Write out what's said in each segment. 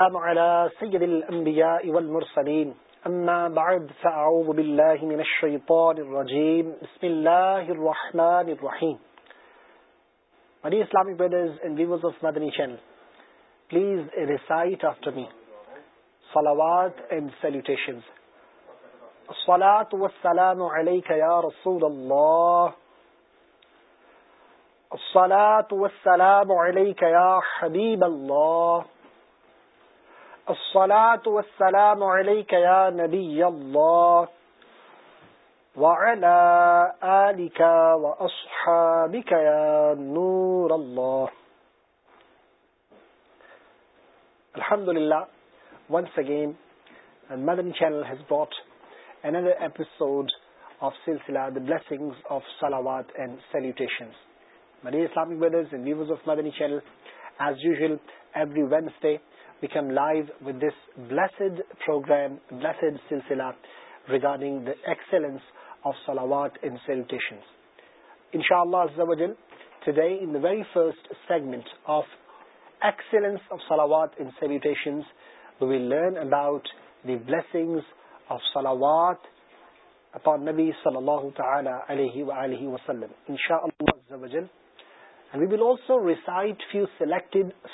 السلام على سيد الأنبياء والمرسلين أما بعد فأعوذ بالله من الشيطان الرجيم بسم الله الرحمن الرحيم My Islamic brothers and viewers of Madani channel Please recite after me Salawat and salutations الصلاة والسلام عليك يا رسول الله الصلاة والسلام عليك يا حبيب الله الصلاة والسلام عليك يا يا نبي الله الله وعلى آلك وأصحابك نور الحمد لله once again channel has brought another episode of of of Silsila the blessings salawat and and salutations My dear Islamic brothers viewers Madani channel as usual every Wednesday we came live with this blessed program regarding the excellence of سلامات today very first segment آفلینس سلامات learn about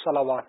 سلامات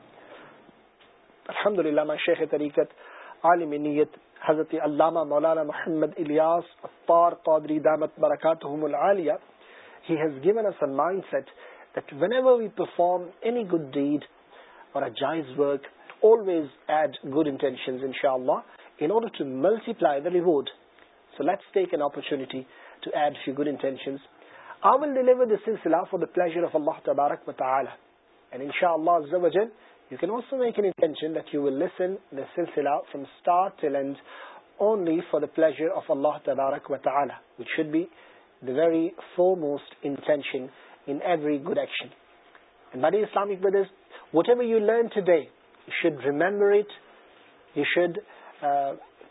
الحمد للہ میں شیخ طریقت عالم نیت حضرت علامہ مولانا محمد الیاس اطار قادری دامت برکاتہم العالیہ he has given us a mindset that whenever we perform any good deed or a jais work always add good intentions inshallah in order to multiply the reward so let's take an opportunity to add few good intentions I will deliver this silsila for the pleasure of Allah tabarak wa ta'ala and inshallah azza wa jalla you can also make an intention that you will listen the سلسلہ from start to end only for the pleasure of اللہ تبارک و تعلی we the very foremost intention good action with him you learn today you should reiterate you should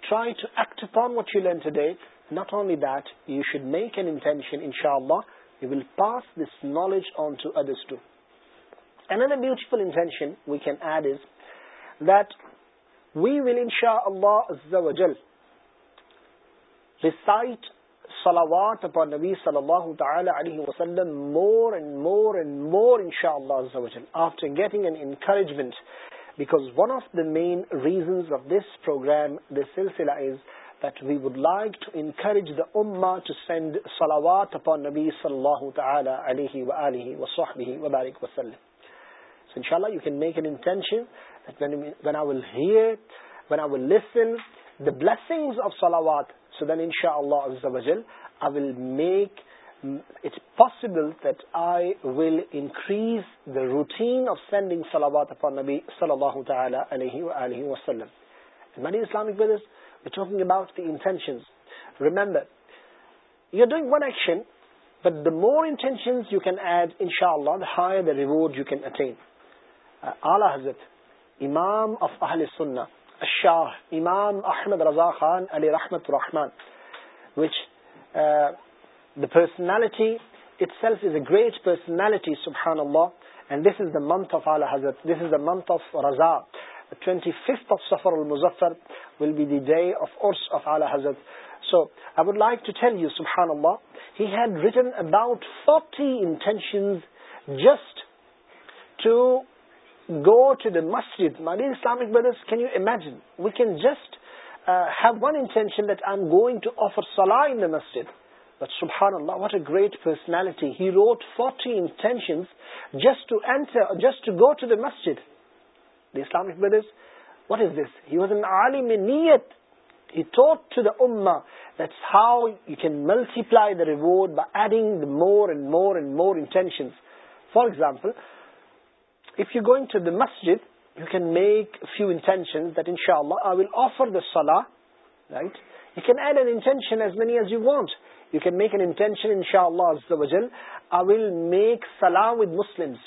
try to act upon what you learn today not only do should make an intention ان شاء اللہ you will pass this knowledge on to other to بیوینشن we can add is that we ولائٹ more ان شاء اللہ getting an encouragement because one of the main reasons of this program this سلسلہ is that we would like to encourage the اما to send سلامات for نبی صلی اللہ تعالی وسلم بلیسنگ آف سلامات سو دین ان شاء اللہ make it's possible increase the routine of sending you doing ونشن مور ایڈ ان شاء اللہ اعلی حضرت امام اف اہل شاہ امام احمد رضا خان علی رحمت الرحمان which the personality itself is a great personality سبحان اللہ and this is the month of Ala Hazrat this is the month of Raza twenty fifth of سفر المظفر will be the day of of Ala Hazrat so I would like to tell you سبحان اللہ he had written about forty intentions intention just to go to the مسجد Islamic brothers can you imagine we can just he مسجد great پر مسجد brothers what is this was اینٹ to the that's how you can multiply the rewarding more and more and more intention for example if you're going to the masjid, you can make a few intentions that inshallah, I will offer the salah, right? You can add an intention as many as you want. You can make an intention inshallah, azzawajal. I will make salah with Muslims.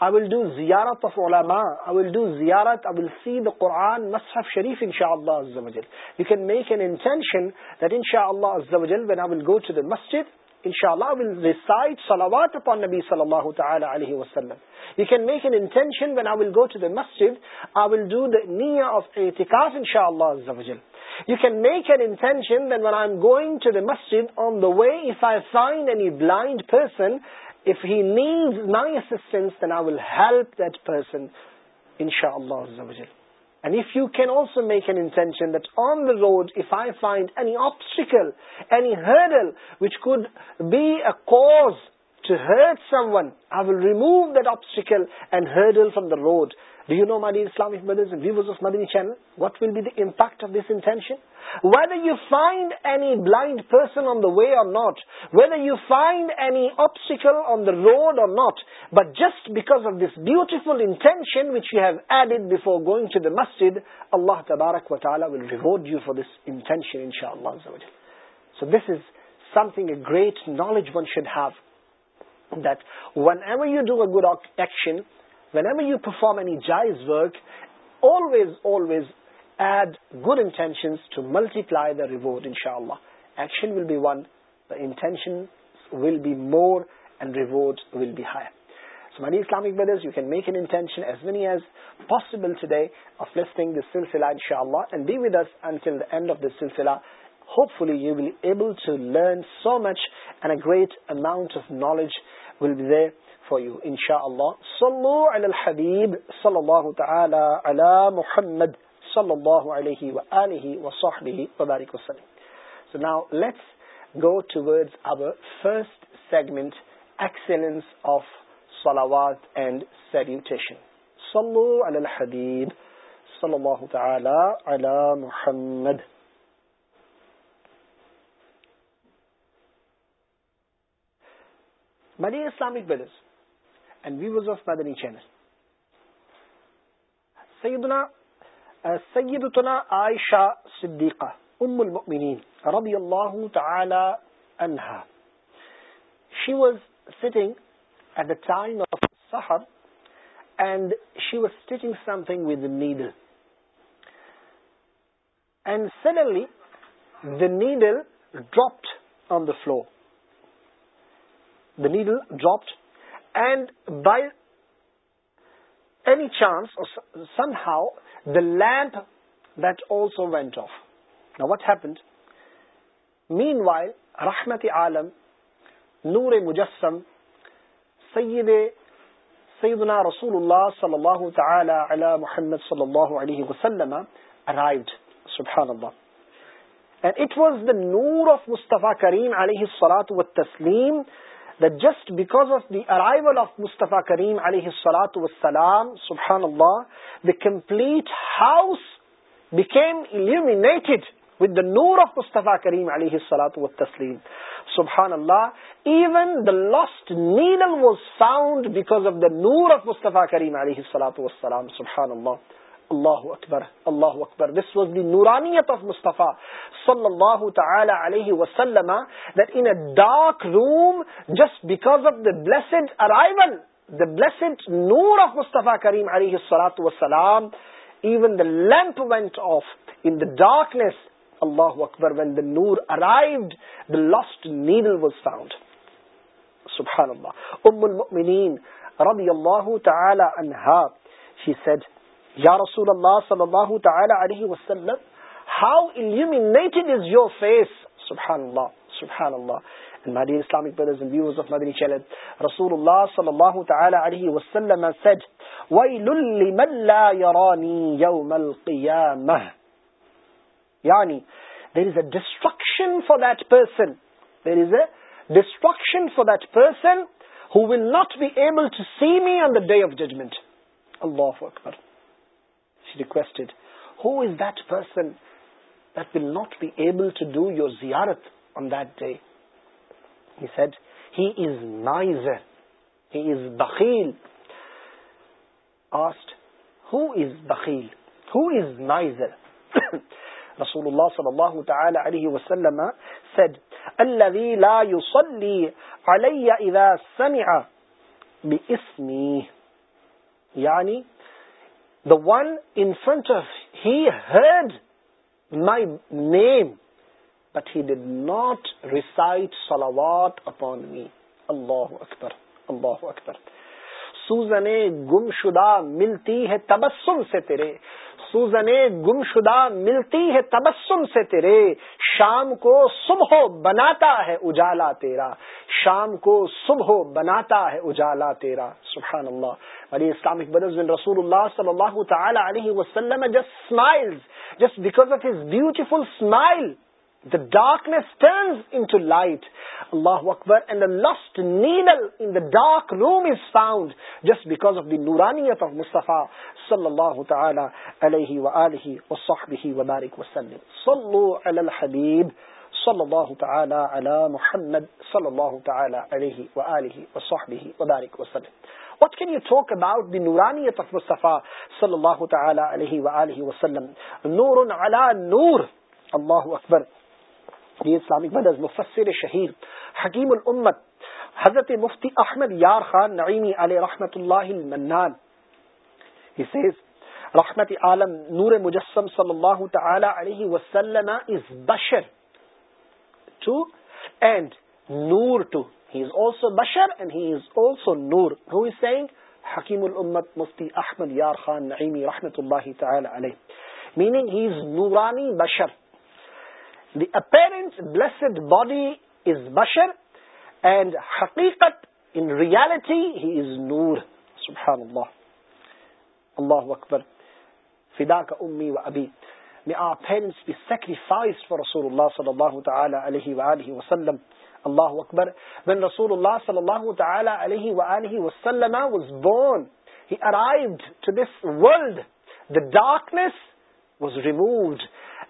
I will do ziyarat of ulama. I will do ziyarat. I will see the Quran, mashaf sharif inshallah, azzawajal. You can make an intention that inshallah, azzawajal, when I will go to the masjid, inshallah will recite salawat upon Nabi sallallahu ta'ala alayhi wa sallam. You can make an intention when I will go to the masjid, I will do the niyyah of itikaf inshallah azza wa jal. You can make an intention that when I'm going to the masjid on the way, if I find any blind person, if he needs my assistance, then I will help that person inshallah azza wa jal. And if you can also make an intention that on the road, if I find any obstacle, any hurdle, which could be a cause to hurt someone, I will remove that obstacle and hurdle from the road. What will be impact of this intention when you find any blind person on the way or not when ڈر you find any obstacle on the road اور just because of this beautiful intention which you had before going to the مسجد اللہ تبارک و تعالیٰ you for this so this is something a great knowledge one should have that one am you do a God when am you perform any جائیز work always always add good intention to multiply the reward ان شاء اللہ action will be ونٹینشن more reward Islamic brothers you can make intention as many as possible today if listening سلسلہ ان شاء اللہ and be وس اینڈل داڈ of this سلسلہ hopefully you will able to learn so much and a great amount of knowledge will be for you ان شاء اللہ صلو علی الحبیب صلی اللہ تعالی علی محمد صلی اللہ علیہ وآلہ وصحبہ وبارک وسلم so now let's go towards our first segment excellence of salawat and salutation صلو علی الحبیب صلی اللہ تعالی علی محمد My dear Islamic brothers, viewers of Madani channel Sayyida Aisha she was stitching at the time of صاحب and she was something with needle similarly the needle dropped on the floor the needle dropped ی chance somehow the land دلسو went of وٹنز مین وائ رحمت عالم نور مجسم سنا رسول اللہ صلی اللہ علیہ محمد نور آف مستفیٰ کریم علیہ و تسلیم the just because of the arrival of مصطفیٰ کریم علیہ السلاط وسلام سبحان the complete house the came illuminated with the نور آف مصطفیٰ کریم علی سلاۃ و تسلیم سبحان even the last نیلن week of the نور آف مصطفیٰ کریم علیہ السلاط و السلام سبحان اللہ اکبر اللہ اکبر دس واز دی نورانیت آف مصطفیٰ صلی اللہ تعالی علیہ وسلم that in a dark room just because of the blessed arrival when the نور said یا رسول اللہ صلی اللہ تعالی علیہ وسلم how illuminated is your face سبحان اللہ سبحان اللہ my dear Islamic brothers and viewers of Madani channel رسول اللہ صلی اللہ تعالی علیہ وسلم said وَيْلٌ لِمَنْ لَا يَرَانِي يَوْمَ الْقِيَامَةِ یعنی there is a destruction for that person there is a destruction for that person who will not be able to see me on the day of judgment اللہ Akbar ریکسٹڈ who is that person will not be able زیارت on they is بکیل یعنی the one in فرٹ of head my name it he did not recite سال what up اللہ اکبر اللہ اکبر سوزنے گم شدہ ملتی ہے تبسم سے تیرے سوزنے گم شدہ ملتی ہے تبسم سے تیرے شام کو صبح بناتا ہے اجالا تیرا شام کو صبح بناتا ہے اجالا تیرا سبحان اللہ علی اسلام بن رسول اللہ صلی اللہ تعالی علیہ وسلم جس smile just because of his beautiful smile نوریتم نوریت مصطفیٰ nur. Allahu Akbar. یہ اسلامک مدرس مفسر شہیر حکیم الامت حضرت مفتی احمد یار خان نعیمی علیہ رحمت اللہ المنان He says, رحمت عالم نور مجسم صلی اللہ تعالی علیہ وسلم is بشر to and نور to He is also بشر and he is also نور Who is saying? حکیم الامت مفتی احمد یار خان نعیمی رحمت اللہ تعالی علیہ Meaning he is نورانی بشر دی اپنٹ بلیسڈ باڈی از بشر اینڈ حقیقت اللہ اکبر فدا کا ڈارکنیس واز ریموڈ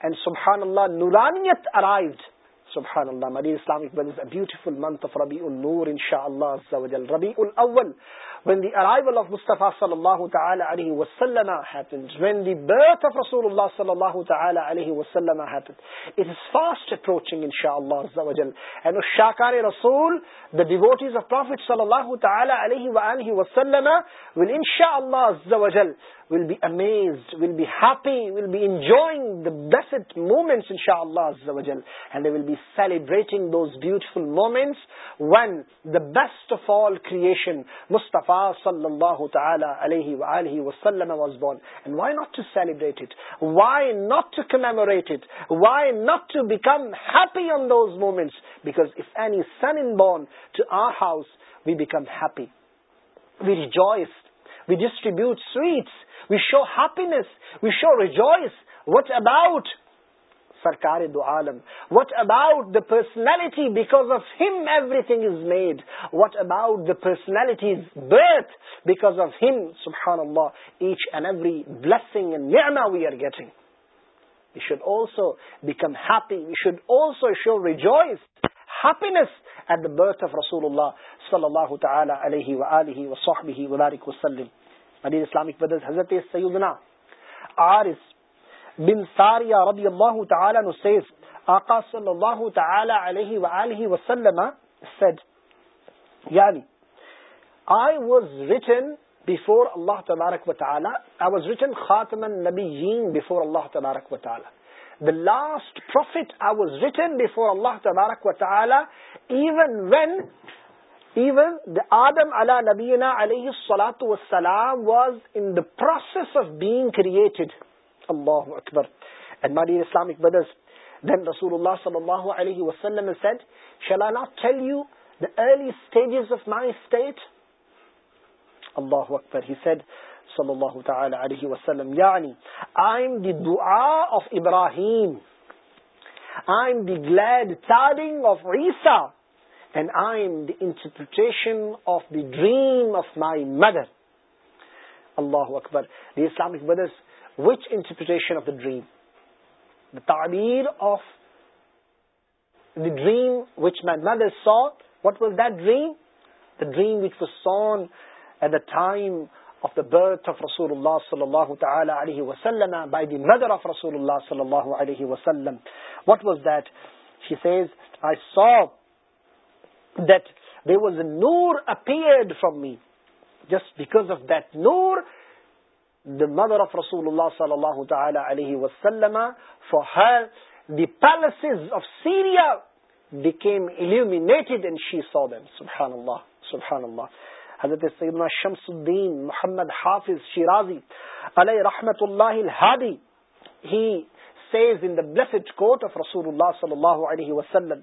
اینڈ سبحان اللہ نورانیت ارائیوڈ سبحان اللہ مدین اسلامک بن بیوٹیفل منتھ آف ربی النور ان شاء اللہ ربی الاول when the arrival of Mustafa sallallahu ta'ala alayhi wa sallam happened, when the birth of Rasulullah sallallahu ta'ala alayhi wa sallam happened, it is fast approaching inshaAllah azza wa jal. And Ushakari Rasul, the devotees of Prophet sallallahu ta'ala alayhi wa alayhi wa sallam will inshaAllah azza wa jal, will be amazed, will be happy, will be enjoying the blessed moments inshaAllah azza wa jal. And they will be celebrating those beautiful moments when the best of all creation, Mustafa Mustafa sallallahu ta'ala alayhi wa alihi wa sallam was born. And why not to celebrate it? Why not to commemorate it? Why not to become happy on those moments? Because if any son is born to our house, we become happy. We rejoice. We distribute sweets. We show happiness. We show rejoice. What about سرکار دو عالم what about the personality because of him everything is made what about the personality is birth because of him سبحان اللہ each and every blessing نیانا we are getting we should also become happy we should also show rejoice happiness at the birth of رسول اللہ صلی اللہ تعالی علیہ و علیہ وسلم مدیر اسلامک بدر حضرت سیدنا آر از بن ساریہ رضی اللہ تعالی عنہ لاسٹ آقا صلی اللہ تعالی علیہ وآلہ وسلم said یعنی I was written before Allah تبارک و تعالی تعالی تعالی I I was was written written خاتم النبیین before before Allah Allah تبارک تبارک و و The the last prophet even even when تعالیٰ even when even the was in the process of being created اکبر Islamic brothers of my state اکبر یعنی آف ابراہیم آئی گلیڈ چار اڑیسا interpretation of the dream of my mother اللہ اکبر the Islamic brothers which interpretation of the dream دا تعبیر of the dream whether seen what was the dream which was seen at the time of the birth رسول اللہ وسلم اللہ وسلم what was the نور ا pair from me just because of دور the the mother of of Rasulullah sallallahu ta'ala alayhi for her palaces Syria became illuminated and she saw them. Subhanallah, subhanallah. حضرت سیدنا شمس الدین محمد حافظ شیرازی رحمت اللہ الحادی says in the blessed of صلی اللہ علیہ وسلم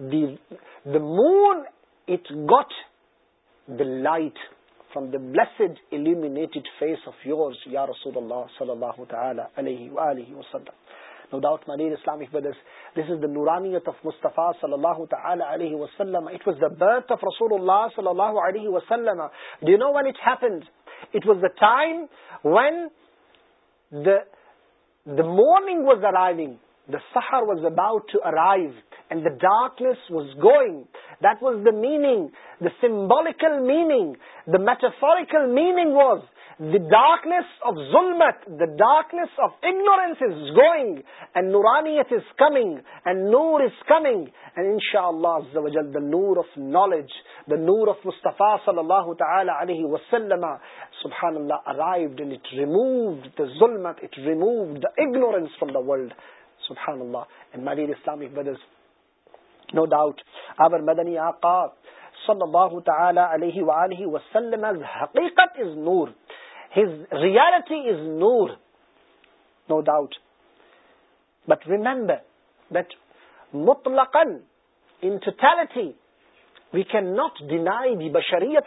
the moon got the light from the blessed face of یوز یار رسول اللہ صلی اللہ تعالیٰ نورانی صلی اللہ واز دا صلی اللہ علیہ وسلم time when the morning was the rising سہار was about was the meaning the سمبالکلیکلفا سبانگریس فرام داڈ بشریت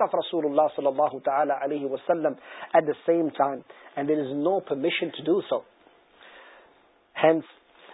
آف رسول وسلم at the same time and there is notion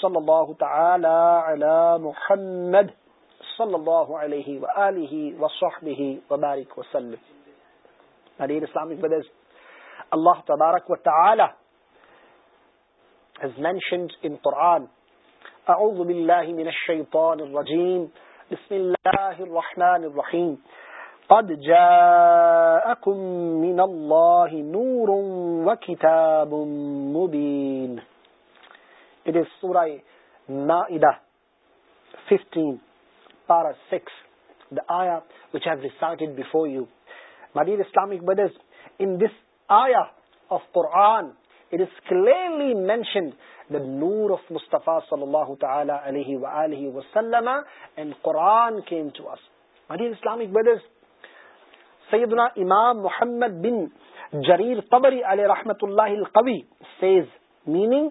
صلی اللہ تعالی علی محمد صلی اللہ علیہ وآلہ وصحبہ وبارک وسلم مدین اسلامی بدرز اللہ تبارک و تعالی has mentioned in Quran اعوذ باللہ من الشیطان الرجیم بسم اللہ الرحمن الرحیم قد جاءكم من الله نور وكتاب مبين نور آفا صلی اللہ وسلم اسلامک بردرز سید اللہ امام محمد بن جریر قبری علیہ رحمت اللہ القی سیز میننگ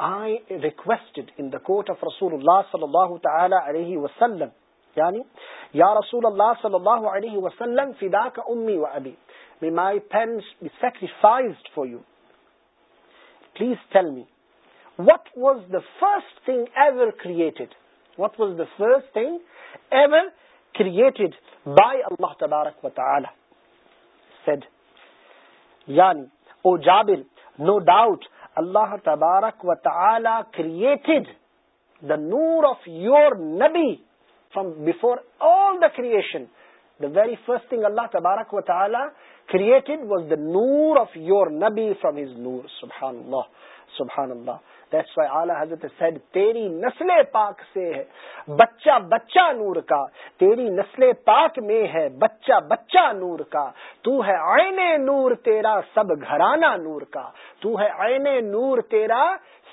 فسٹ ایور فرسٹڈ بائیڈ یعنی او جابل نو ڈاؤٹ اللہ تبارک و تعالی کریٹڈ دا نور آف یور نبی from before all the creation the very first thing اللہ تبارک و تعالی کریٹڈ واز دا نور آف یور نبی فرام ہز نور سبحان اللہ سبحان اللہ دیٹس وائی اعلی حضرت سید تیری نسل پاک سے ہے بچہ بچہ نور کا تیری نسل پاک میں ہے بچہ بچہ نور کا تو ہے آئین نور تیرا سب گھرانہ نور کا تو ہے آئین نور تیرا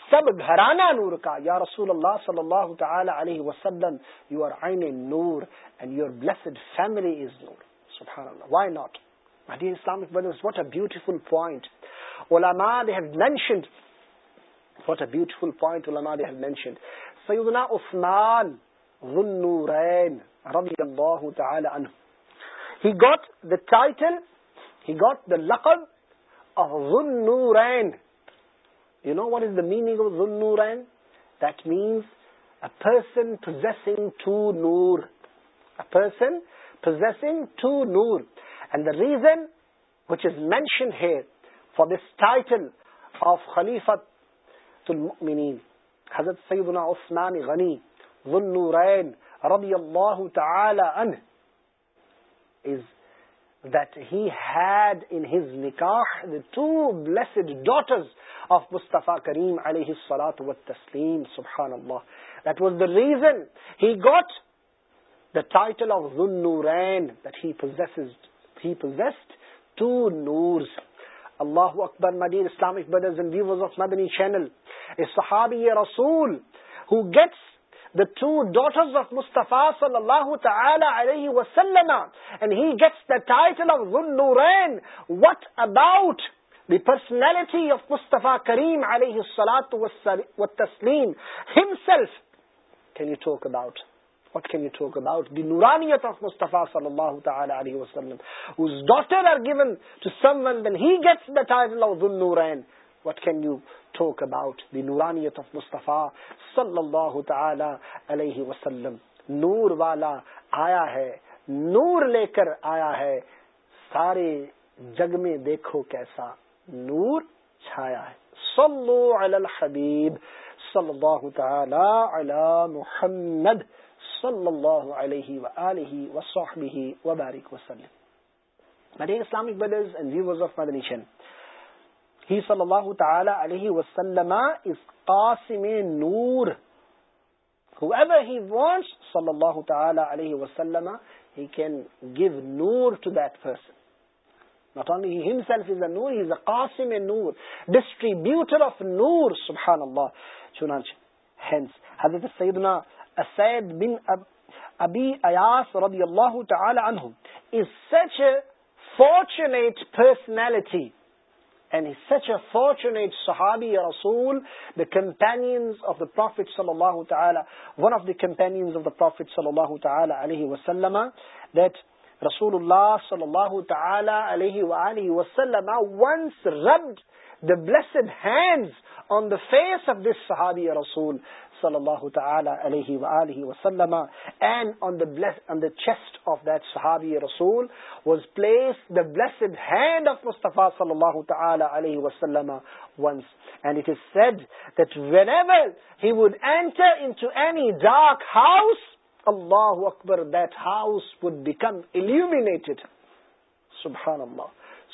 سب گھرانہ نور کا یا رسول اللہ صلی اللہ تعالی علیہ وسلم یو آر آئین نور and your blessed family is نور سبحان اللہ why not Islamic brothers, what a beautiful point. Ulama, they have mentioned beautiful point وبی گی گوٹ دا لکم you know what is the meaning when دینسنگ ٹو نورسنگ ٹو نور and the reason which is mention here for this title of خنیفت المؤمنین حضرت سیدنا عثمان غنی ذنورین رضی اللہ تعالی عنہ is that he had in his nikah the two blessed daughters of Mustafa Kareem alayhi salatu wa taslim subhanallah that was the reason he got the title of Zunnurain that he possesses he possessed two noors Allahu Akbar Madin Islamic brothers and viewers of Madani channel ٹرو ڈس آفا صلی اللہؤٹ اللہ what can you talk about نور لے کر ہی صلی اللہ تعالی علیہ وسلم اس قاسم نور whoever he wants صلی اللہ تعالی علیہ وسلم he can give نور to that person not only he himself is a نور he is a قاسم نور distributor of نور سبحان اللہ چنانچہ hence حضرت سیدنا اسید بن ابی ایاس رضی اللہ تعالی عنہ is such a fortunate personality blessed hand on the face of this صحابی رسول صلی اللہ تعالی علیہ وآلہ وسلم chest dark hand of Mustafa he house enter would become subhanallah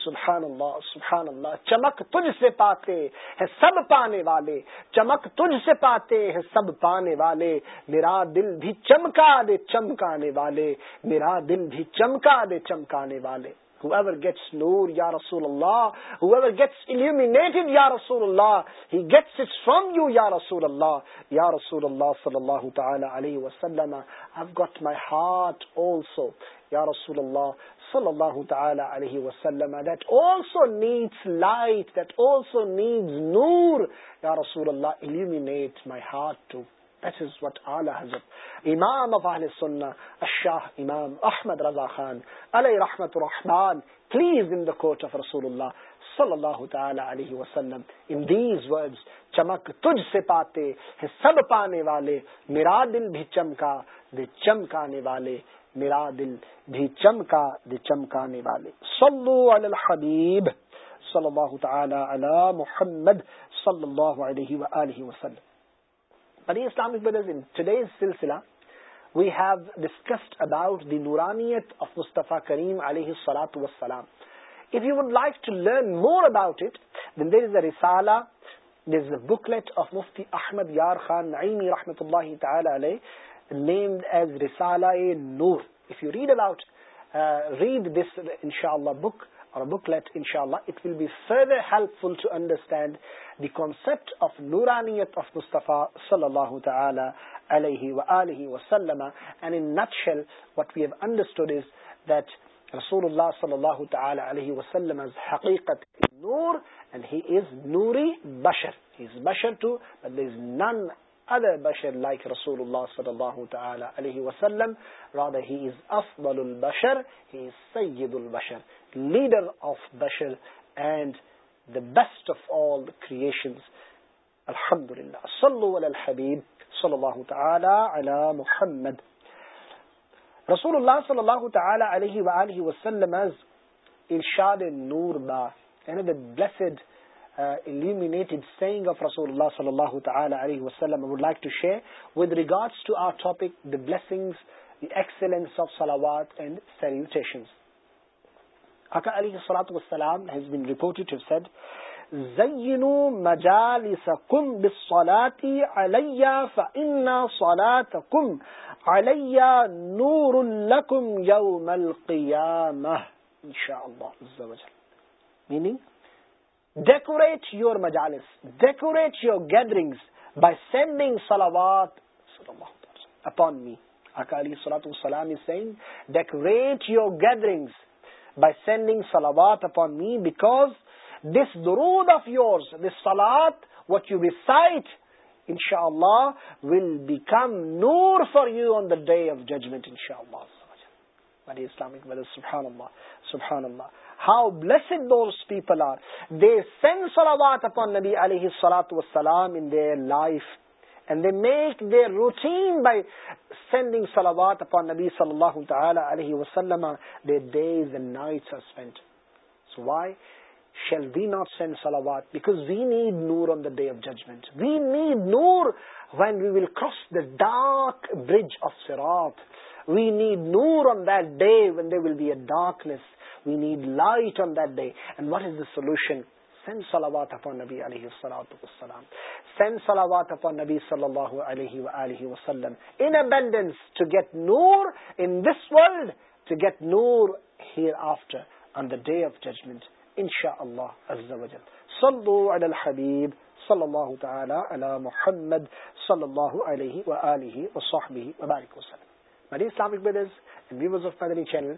سبحان اللہ سبحان اللہ چمک تجھ سے پاتے ہیں سب پانے والے چمک تجھ سے پاتے ہیں سب پانے والے میرا دل بھی چمکا دے چمکانے والے میرا دل بھی چمکا دے چمکانے والے Whoever gets Noor, Ya Rasulullah, whoever gets illuminated, Ya Rasulullah, he gets it from you, Ya Rasulullah. Ya Rasulullah, Sallallahu Ta'ala, Alayhi Wasallam, I've got my heart also. یا رسول اللہ اللہ صلی تعالی علیہ وسلم that also needs light please in the quote of رسول اللہ صلی اللہ تعالی علیہ وسلم ان دیز ورڈز چمک تجھ سے پاتے ہیں سب پانے والے میرا دل بھی چمکا دے چمکانے والے میرا دل بھی چمکا چمکانے والے صلو علی علی الحبیب صلی صلی اللہ اللہ تعالی محمد علیہ وآلہ وسلم today's we have discussed about the of دلکا کریم like to learn more about اٹالا دکل یار خان نیمڈ ایزال ہیلپ فل ٹو انڈرسٹینڈ صلی اللہ صلی اللہ حقیقت other bashar like Rasulullah sallallahu ta'ala alayhi wa sallam. Rather, he is afdalul bashar, he is sayyidul bashar, leader of bashar and the best of all creations. Alhamdulillah. Sallu ala al-habib sallallahu ta'ala ala Muhammad. Rasulullah sallallahu ta'ala alayhi wa alayhi wa sallam has irshad in nur ba, another blessed uh, illuminated saying of Rasulullah sallallahu ta'ala alayhi wa sallam I would like to share with regards to our topic, the blessings, the excellence of salawat and salutations. Aka alayhi salatu wassalam has been reported to have said, زَيِّنُوا مَجَالِسَكُمْ بِالصَّلَاةِ عَلَيَّا فَإِنَّا صَلَاتَكُمْ عَلَيَّا نُورٌ لَكُمْ يَوْمَ الْقِيَامَةِ انشاءاللہ عز و جل meaning decorate your مجالس decorate your gathering سلاوات upon me اپنالی سلا سلام decorate your gathering by sending سلاوات upon me because this reward of your this سلاد وٹ یو ریسائٹ ان شاء اللہ ول بیکم نور for you on the day of judgment ان شاء اللہ اسلام سبحان اللہ سبحان اللہ how those people are they send سلاوات nights are spend so why shall bridge not send we dark noor we need نور when day will be a darkness we need light on that day and what is the solution send salawat upon Nabi alayhi salatu wassalam. Send salawat upon Nabi sallallahu alayhi wa alihi wasallam in abundance to get noor in this world, to get noor hereafter on the day of judgment. Insha'Allah azza wa jal. Sallu ala al-habib صلی اللہ تعالی علی محمد صلی اللہ علیہ وآلہ وصحبہ وبارک وسلم My dear Islamic brothers and viewers of Madani channel,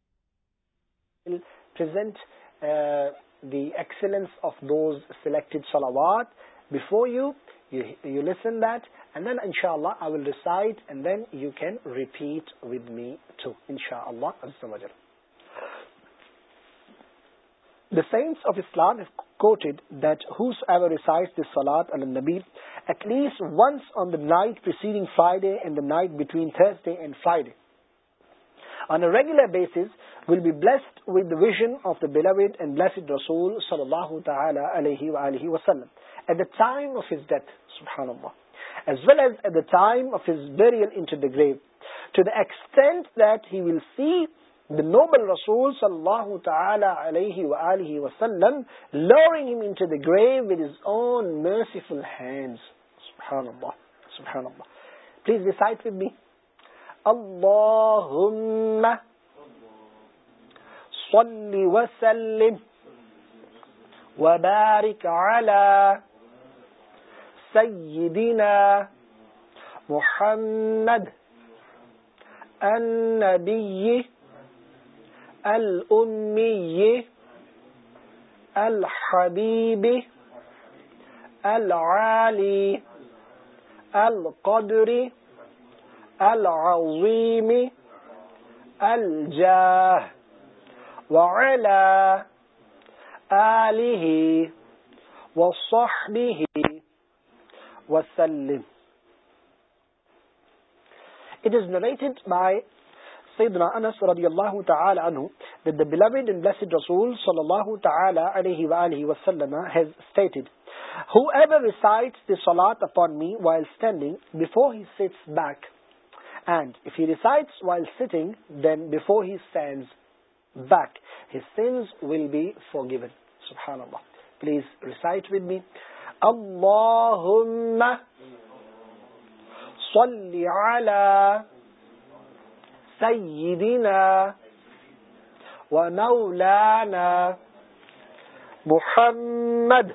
present uh, the excellence of those selected salawat before you. You listen that, and then inshallah I will recite, and then you can repeat with me too, inshallah azza wa jal. The saints of Islam have quoted that whosoever recites this salat ala nabi at least once on the night preceding Friday and the night between Thursday and Friday on a regular basis will be blessed within of داڈ بلڈینٹ see the noble please decide we صل وسلم وبارك على سيدنا محمد النبي الأمي الحبيب العالي القدر العظيم الجاه وعلى آله وصحبه وسلم It is narrated by Sayyidina Anas radiallahu ta'ala anhu that the beloved and blessed Rasul sallallahu ta'ala alayhi wa alihi wa sallam has stated Whoever recites the salat upon me while standing before he sits back and if he recites while sitting then before he stands but he will be forgiven پ پ محمد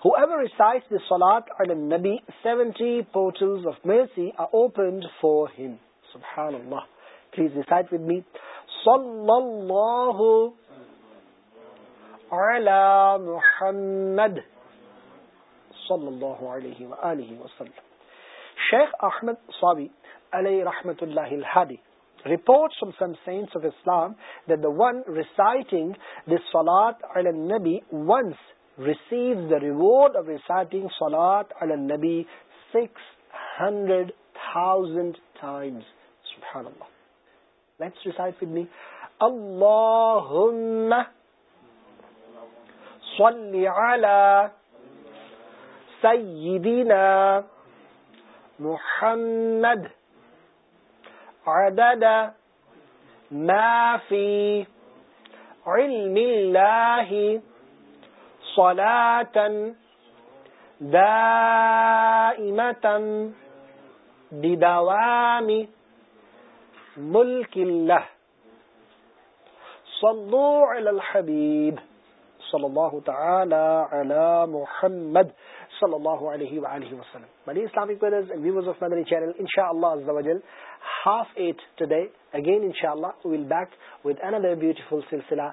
شیخ احمد ساوی علیہ رحمت اللہ report from some science of Islam the one reciting the سولاد نبی once receive the reward of reciting سوناٹ الدی six hundred thousand سیدین محندی صلاة دائمة بدوام ملك الله صلوا على الحبيب صلى الله تعالى على محمد صلى الله عليه وعليه وسلم my dear Islamic brothers and viewers of Madani channel inshallah azza wa jal half eight today again inshallah we'll back with another beautiful silsila